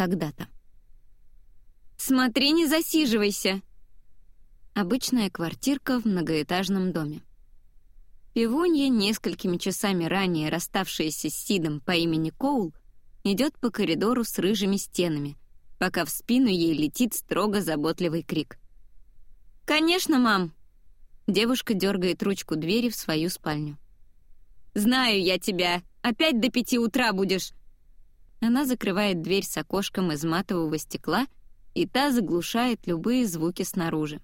когда-то. «Смотри, не засиживайся!» Обычная квартирка в многоэтажном доме. Пивунья, несколькими часами ранее расставшаяся с Сидом по имени Коул, идет по коридору с рыжими стенами, пока в спину ей летит строго заботливый крик. «Конечно, мам!» Девушка дергает ручку двери в свою спальню. «Знаю я тебя! Опять до пяти утра будешь!» Она закрывает дверь с окошком из матового стекла, и та заглушает любые звуки снаружи.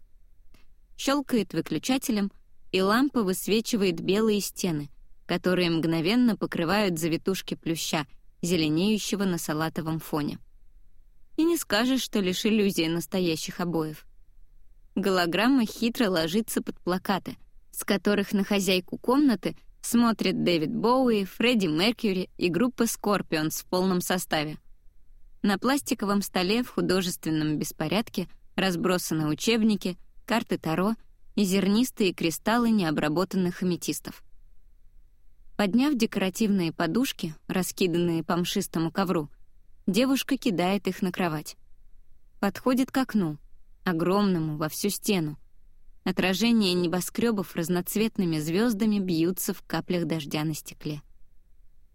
Щелкает выключателем, и лампа высвечивает белые стены, которые мгновенно покрывают завитушки плюща, зеленеющего на салатовом фоне. И не скажешь, что лишь иллюзия настоящих обоев. Голограмма хитро ложится под плакаты, с которых на хозяйку комнаты смотрят Дэвид Боуи, Фредди Меркьюри и группа Scorpions в полном составе. На пластиковом столе в художественном беспорядке разбросаны учебники, карты Таро и зернистые кристаллы необработанных аметистов. Подняв декоративные подушки, раскиданные по мшистому ковру, девушка кидает их на кровать. Подходит к окну, огромному во всю стену. Отражения небоскребов разноцветными звездами бьются в каплях дождя на стекле.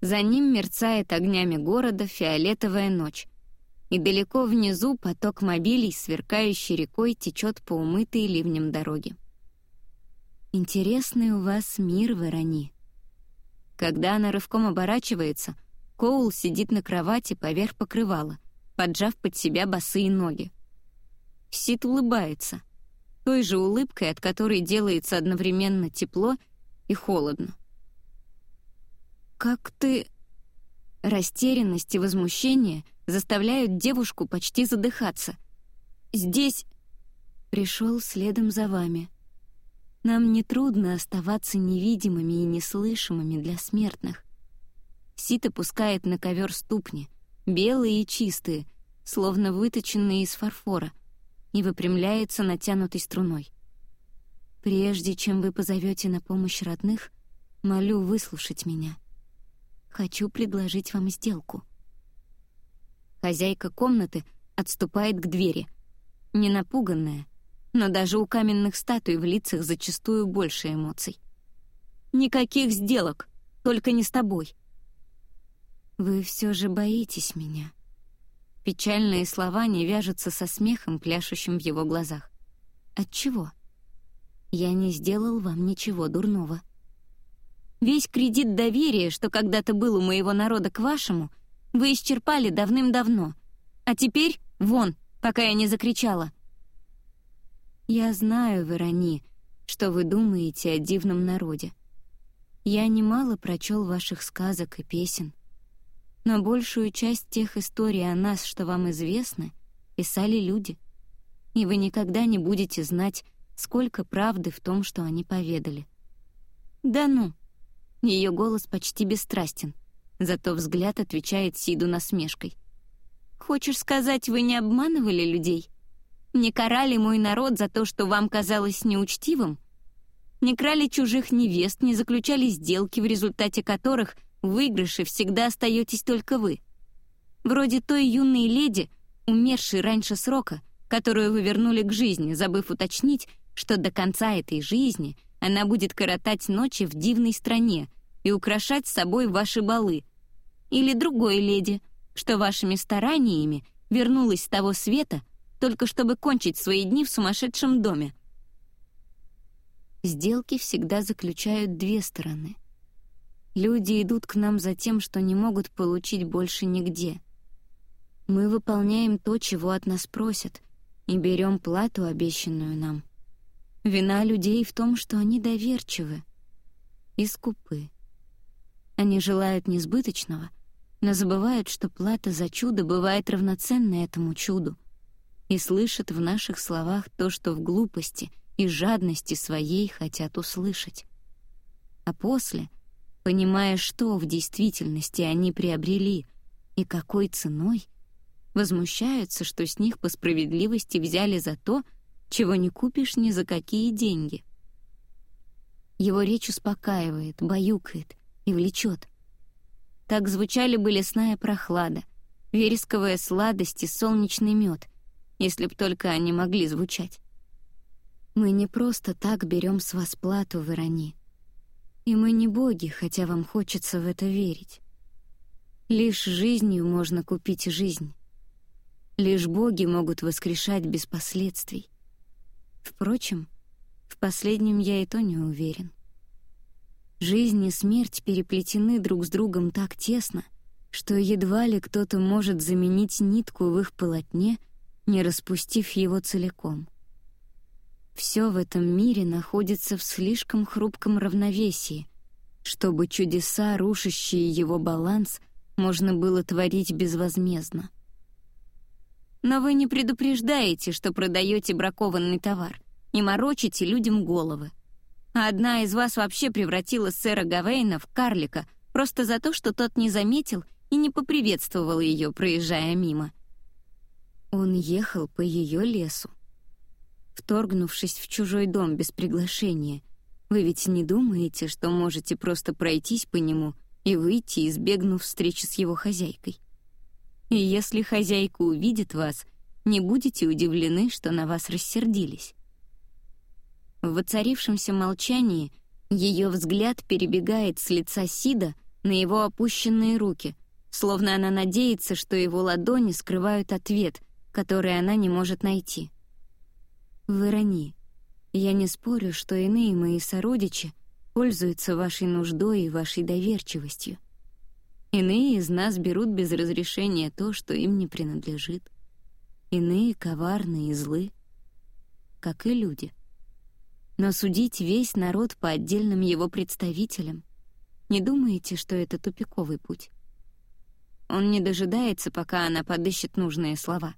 За ним мерцает огнями города фиолетовая ночь, и далеко внизу поток мобилей, сверкающий рекой, течет по умытой ливнем дороге. «Интересный у вас мир, Верони». Когда она рывком оборачивается, Коул сидит на кровати поверх покрывала, поджав под себя босые ноги. Сид улыбается, той же улыбкой, от которой делается одновременно тепло и холодно. «Как ты...» Растерянность и возмущение заставляют девушку почти задыхаться. «Здесь...» «Пришел следом за вами. Нам нетрудно оставаться невидимыми и неслышимыми для смертных». Сит опускает на ковер ступни, белые и чистые, словно выточенные из фарфора, и выпрямляется натянутой струной. «Прежде чем вы позовете на помощь родных, молю выслушать меня. Хочу предложить вам сделку». Хозяйка комнаты отступает к двери, не напуганная, но даже у каменных статуй в лицах зачастую больше эмоций. «Никаких сделок, только не с тобой». «Вы все же боитесь меня», Печальные слова не вяжутся со смехом, пляшущим в его глазах. Отчего? Я не сделал вам ничего дурного. Весь кредит доверия, что когда-то был у моего народа к вашему, вы исчерпали давным-давно. А теперь вон, пока я не закричала. Я знаю, Верони, что вы думаете о дивном народе. Я немало прочел ваших сказок и песен но большую часть тех историй о нас, что вам известны, писали люди. И вы никогда не будете знать, сколько правды в том, что они поведали. «Да ну!» Ее голос почти бесстрастен, зато взгляд отвечает Сиду насмешкой. «Хочешь сказать, вы не обманывали людей? Не карали мой народ за то, что вам казалось неучтивым? Не крали чужих невест, не заключали сделки, в результате которых — выигрыше всегда остаетесь только вы. Вроде той юной леди, умершей раньше срока, которую вы вернули к жизни, забыв уточнить, что до конца этой жизни она будет коротать ночи в дивной стране и украшать собой ваши балы. Или другой леди, что вашими стараниями вернулась с того света, только чтобы кончить свои дни в сумасшедшем доме. Сделки всегда заключают две стороны. Люди идут к нам за тем, что не могут получить больше нигде. Мы выполняем то, чего от нас просят, и берем плату, обещанную нам. Вина людей в том, что они доверчивы и скупы. Они желают несбыточного, но забывают, что плата за чудо бывает равноценна этому чуду, и слышат в наших словах то, что в глупости и жадности своей хотят услышать. А после — понимая, что в действительности они приобрели и какой ценой, возмущаются, что с них по справедливости взяли за то, чего не купишь ни за какие деньги. Его речь успокаивает, баюкает и влечет. Так звучали бы лесная прохлада, вересковая сладость и солнечный мед, если б только они могли звучать. Мы не просто так берем с вас плату, Верони. И мы не боги, хотя вам хочется в это верить. Лишь жизнью можно купить жизнь. Лишь боги могут воскрешать без последствий. Впрочем, в последнем я и то не уверен. Жизнь и смерть переплетены друг с другом так тесно, что едва ли кто-то может заменить нитку в их полотне, не распустив его целиком. Все в этом мире находится в слишком хрупком равновесии, чтобы чудеса, рушащие его баланс, можно было творить безвозмездно. Но вы не предупреждаете, что продаете бракованный товар, не морочите людям головы. Одна из вас вообще превратила сэра Гавейна в карлика просто за то, что тот не заметил и не поприветствовал ее, проезжая мимо. Он ехал по ее лесу. Вторгнувшись в чужой дом без приглашения, вы ведь не думаете, что можете просто пройтись по нему и выйти, избегнув встречи с его хозяйкой? И если хозяйка увидит вас, не будете удивлены, что на вас рассердились. В воцарившемся молчании ее взгляд перебегает с лица Сида на его опущенные руки, словно она надеется, что его ладони скрывают ответ, который она не может найти. «Верони, я не спорю, что иные мои сородичи пользуются вашей нуждой и вашей доверчивостью. Иные из нас берут без разрешения то, что им не принадлежит. Иные коварны и злы, как и люди. Но судить весь народ по отдельным его представителям — не думаете, что это тупиковый путь? Он не дожидается, пока она подыщет нужные слова.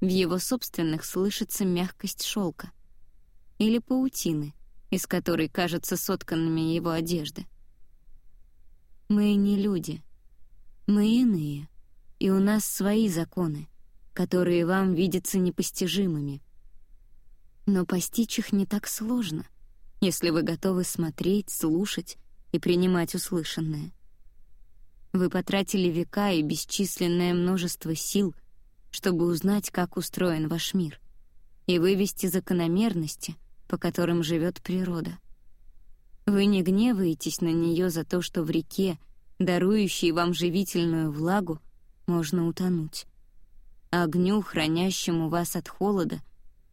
В его собственных слышится мягкость шелка или паутины, из которой кажутся сотканными его одежды. Мы не люди. Мы иные, и у нас свои законы, которые вам видятся непостижимыми. Но постичь их не так сложно, если вы готовы смотреть, слушать и принимать услышанное. Вы потратили века и бесчисленное множество сил, чтобы узнать, как устроен ваш мир, и вывести закономерности, по которым живет природа. Вы не гневаетесь на нее за то, что в реке, дарующей вам живительную влагу, можно утонуть. А огню, хранящему вас от холода,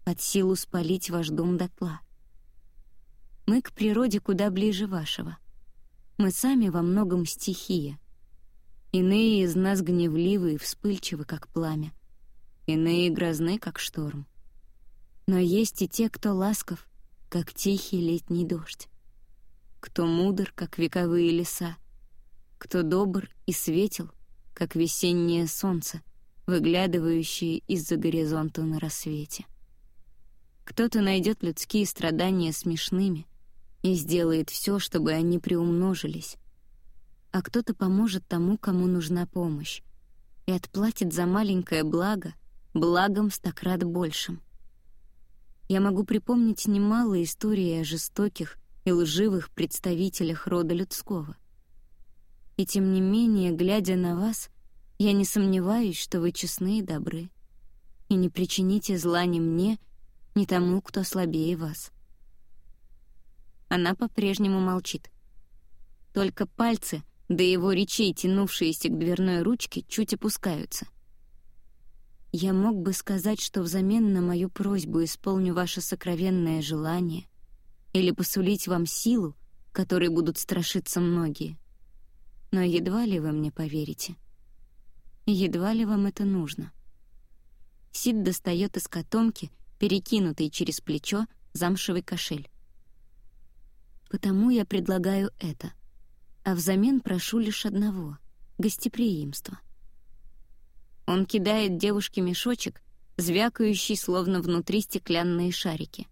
под силу спалить ваш дом дотла. Мы к природе куда ближе вашего. Мы сами во многом стихия — Иные из нас гневливы и вспыльчивы, как пламя. Иные грозны, как шторм. Но есть и те, кто ласков, как тихий летний дождь. Кто мудр, как вековые леса. Кто добр и светел, как весеннее солнце, выглядывающее из-за горизонта на рассвете. Кто-то найдет людские страдания смешными и сделает все, чтобы они приумножились, а кто-то поможет тому, кому нужна помощь, и отплатит за маленькое благо благом стократ большим. Я могу припомнить немало историй о жестоких и лживых представителях рода людского. И тем не менее, глядя на вас, я не сомневаюсь, что вы честны и добры, и не причините зла ни мне, ни тому, кто слабее вас. Она по-прежнему молчит. Только пальцы — да его речей, тянувшиеся к дверной ручке, чуть опускаются. Я мог бы сказать, что взамен на мою просьбу исполню ваше сокровенное желание или посулить вам силу, которой будут страшиться многие. Но едва ли вы мне поверите. Едва ли вам это нужно. Сид достает из котомки, перекинутый через плечо, замшевый кошель. Потому я предлагаю это — а взамен прошу лишь одного — гостеприимства. Он кидает девушке мешочек, звякающий, словно внутри стеклянные шарики.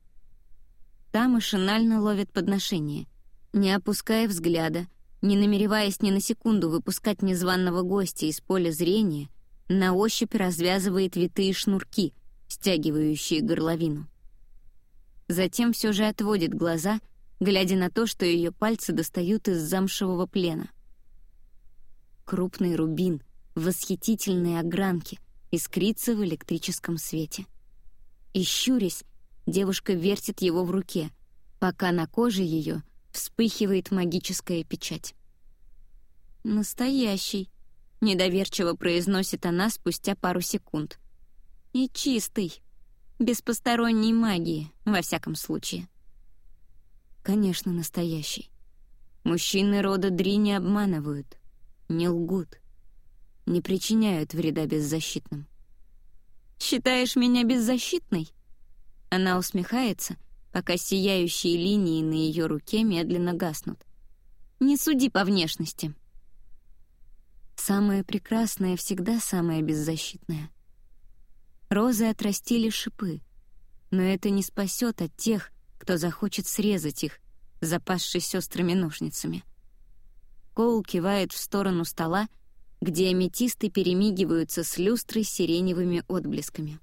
Та машинально ловит подношение, не опуская взгляда, не намереваясь ни на секунду выпускать незваного гостя из поля зрения, на ощупь развязывает витые шнурки, стягивающие горловину. Затем все же отводит глаза — глядя на то, что ее пальцы достают из замшевого плена. Крупный рубин, в восхитительной огранке, искрится в электрическом свете. И щурясь, девушка вертит его в руке, пока на коже ее вспыхивает магическая печать. «Настоящий», — недоверчиво произносит она спустя пару секунд. «И чистый, без посторонней магии, во всяком случае». Конечно, настоящий. Мужчины рода Дри не обманывают, не лгут, не причиняют вреда беззащитным. «Считаешь меня беззащитной?» Она усмехается, пока сияющие линии на ее руке медленно гаснут. «Не суди по внешности». Самое прекрасное всегда самое беззащитное. Розы отрастили шипы, но это не спасет от тех, кто захочет срезать их, запасшись острыми ножницами. Коул кивает в сторону стола, где аметисты перемигиваются с люстрой сиреневыми отблесками.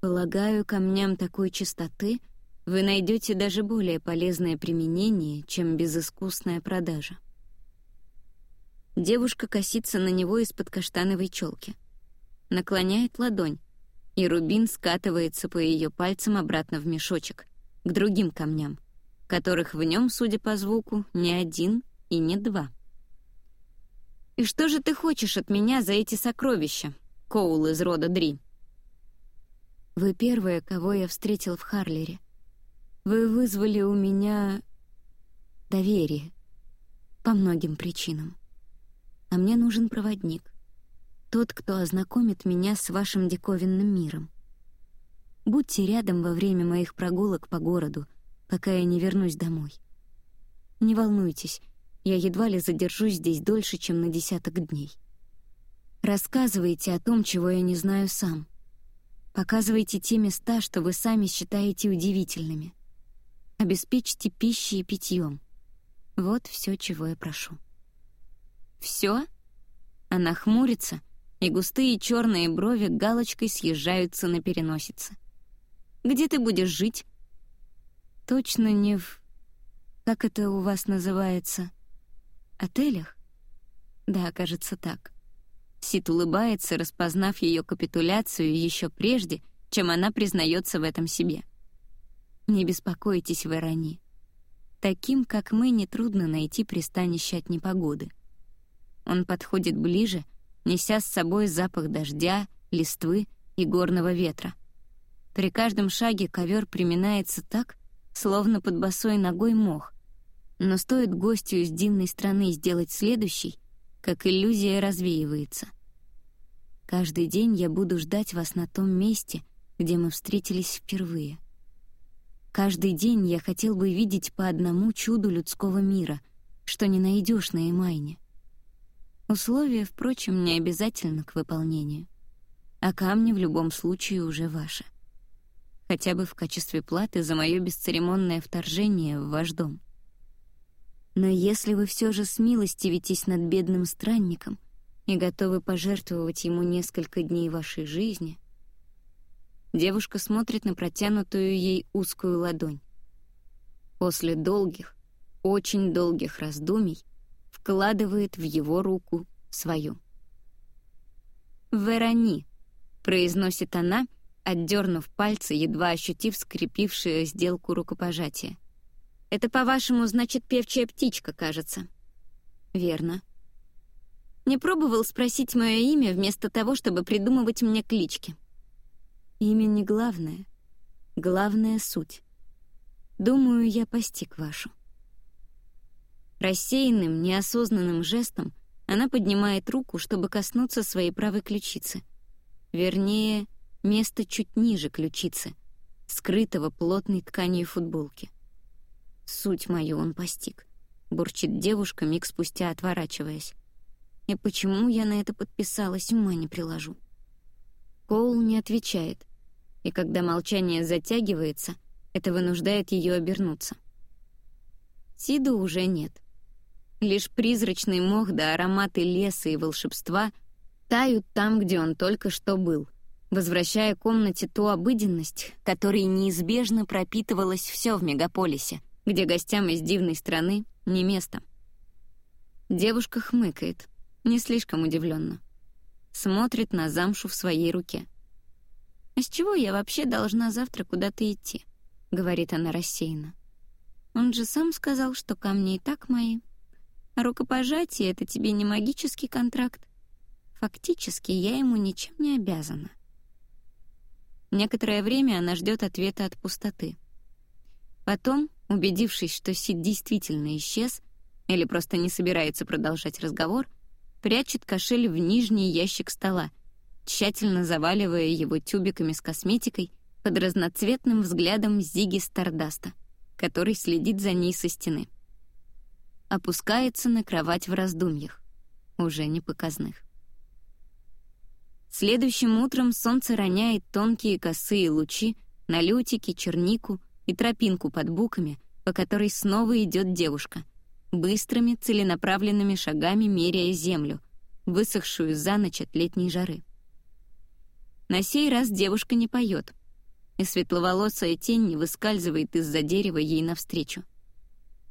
Полагаю, камням такой чистоты вы найдете даже более полезное применение, чем безыскусная продажа. Девушка косится на него из-под каштановой челки. Наклоняет ладонь, и рубин скатывается по ее пальцам обратно в мешочек, к другим камням, которых в нем, судя по звуку, не один и не два. «И что же ты хочешь от меня за эти сокровища, Коул из рода Дри?» «Вы первая, кого я встретил в Харлере. Вы вызвали у меня доверие по многим причинам а мне нужен проводник. Тот, кто ознакомит меня с вашим диковинным миром. Будьте рядом во время моих прогулок по городу, пока я не вернусь домой. Не волнуйтесь, я едва ли задержусь здесь дольше, чем на десяток дней. Рассказывайте о том, чего я не знаю сам. Показывайте те места, что вы сами считаете удивительными. Обеспечьте пищей и питьем. Вот все, чего я прошу. Все? Она хмурится, и густые черные брови галочкой съезжаются на переносице. Где ты будешь жить? Точно не в... Как это у вас называется? Отелях? Да, кажется так. Сид улыбается, распознав ее капитуляцию еще прежде, чем она признается в этом себе. Не беспокойтесь, Верони. Таким, как мы, нетрудно найти пристанище от непогоды — он подходит ближе, неся с собой запах дождя, листвы и горного ветра. При каждом шаге ковер приминается так, словно под босой ногой мох. Но стоит гостю из дивной страны сделать следующий, как иллюзия развеивается. Каждый день я буду ждать вас на том месте, где мы встретились впервые. Каждый день я хотел бы видеть по одному чуду людского мира, что не найдешь на Эмайне. Условия, впрочем, не обязательно к выполнению. А камни в любом случае уже ваши. Хотя бы в качестве платы за мое бесцеремонное вторжение в ваш дом. Но если вы все же смилостивитесь над бедным странником и готовы пожертвовать ему несколько дней вашей жизни... Девушка смотрит на протянутую ей узкую ладонь. После долгих, очень долгих раздумий вкладывает в его руку свою. «Верони», — произносит она, отдернув пальцы, едва ощутив скрепившую сделку рукопожатия. «Это, по-вашему, значит певчая птичка, кажется?» «Верно». «Не пробовал спросить мое имя вместо того, чтобы придумывать мне клички?» «Имя не главное. Главная суть. Думаю, я постиг вашу». Рассеянным, неосознанным жестом она поднимает руку, чтобы коснуться своей правой ключицы. Вернее, место чуть ниже ключицы, скрытого плотной тканью футболки. Суть мою он постиг. Бурчит девушка, миг спустя отворачиваясь. И почему я на это подписалась, ума не приложу. Коул не отвечает, и когда молчание затягивается, это вынуждает ее обернуться. Сиду уже нет. Лишь призрачный мох да ароматы леса и волшебства тают там, где он только что был, возвращая комнате ту обыденность, которой неизбежно пропитывалось все в мегаполисе, где гостям из дивной страны не место. Девушка хмыкает, не слишком удивленно. Смотрит на замшу в своей руке. «А с чего я вообще должна завтра куда-то идти?» — говорит она рассеянно. «Он же сам сказал, что камни и так мои. А рукопожатие — это тебе не магический контракт. Фактически я ему ничем не обязана». Некоторое время она ждет ответа от пустоты. Потом, убедившись, что Сид действительно исчез или просто не собирается продолжать разговор, прячет кошель в нижний ящик стола, тщательно заваливая его тюбиками с косметикой под разноцветным взглядом Зиги Стардаста, который следит за ней со стены. Опускается на кровать в раздумьях, уже не показных. Следующим утром солнце роняет тонкие косые лучи на лютики, чернику и тропинку под буками, по которой снова идет девушка, быстрыми целенаправленными шагами меряя землю, высохшую за ночь от летней жары. На сей раз девушка не поет, и светловолосая тень не выскальзывает из-за дерева ей навстречу.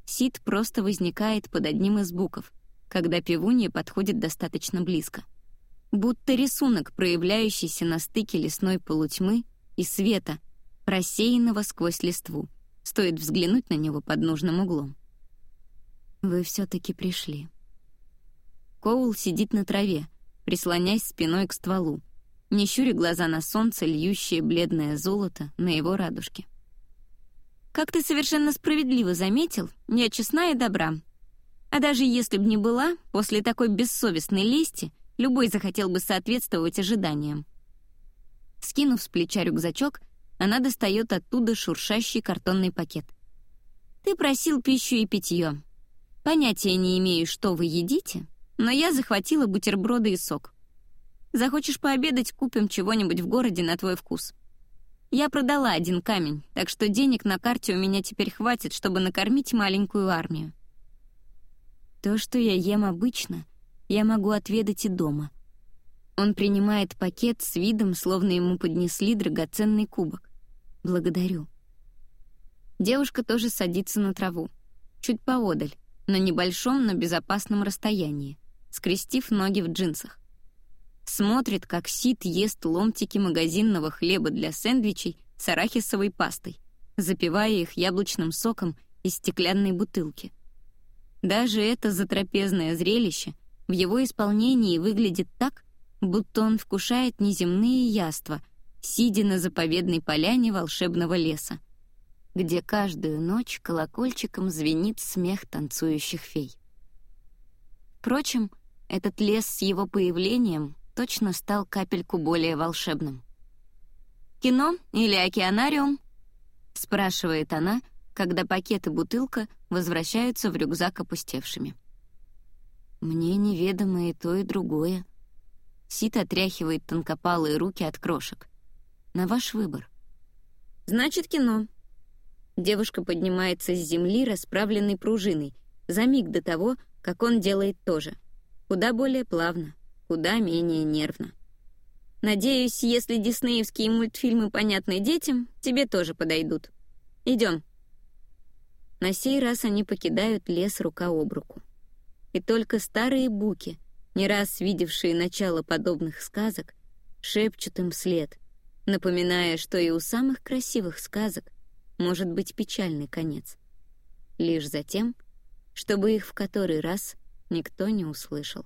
Сид просто возникает под одним из буков, когда певунья подходит достаточно близко будто рисунок, проявляющийся на стыке лесной полутьмы и света, рассеянного сквозь листву. Стоит взглянуть на него под нужным углом. Вы все-таки пришли. Коул сидит на траве, прислонясь спиной к стволу, не щуря глаза на солнце, льющее бледное золото на его радужке. «Как ты совершенно справедливо заметил, я честна и добра. А даже если б не была, после такой бессовестной лести Любой захотел бы соответствовать ожиданиям. Скинув с плеча рюкзачок, она достает оттуда шуршащий картонный пакет. «Ты просил пищу и питье. Понятия не имею, что вы едите, но я захватила бутерброды и сок. Захочешь пообедать, купим чего-нибудь в городе на твой вкус. Я продала один камень, так что денег на карте у меня теперь хватит, чтобы накормить маленькую армию. То, что я ем обычно, я могу отведать и дома. Он принимает пакет с видом, словно ему поднесли драгоценный кубок. Благодарю. Девушка тоже садится на траву, чуть поодаль, на небольшом, но безопасном расстоянии, скрестив ноги в джинсах. Смотрит, как Сид ест ломтики магазинного хлеба для сэндвичей с арахисовой пастой, запивая их яблочным соком из стеклянной бутылки. Даже это затрапезное зрелище в его исполнении выглядит так, будто он вкушает неземные яства, сидя на заповедной поляне волшебного леса, где каждую ночь колокольчиком звенит смех танцующих фей. Впрочем, этот лес с его появлением точно стал капельку более волшебным. «Кино или океанариум?» — спрашивает она, когда пакет и бутылка возвращаются в рюкзак опустевшими. Мне неведомо и то, и другое. Сит отряхивает тонкопалые руки от крошек. На ваш выбор. Значит, кино. Девушка поднимается с земли, расправленной пружиной, за миг до того, как он делает то же. Куда более плавно, куда менее нервно. Надеюсь, если диснеевские мультфильмы понятны детям, тебе тоже подойдут. Идем. На сей раз они покидают лес рука об руку и только старые буки, не раз видевшие начало подобных сказок, шепчут им след, напоминая, что и у самых красивых сказок может быть печальный конец. Лишь затем, чтобы их в который раз никто не услышал.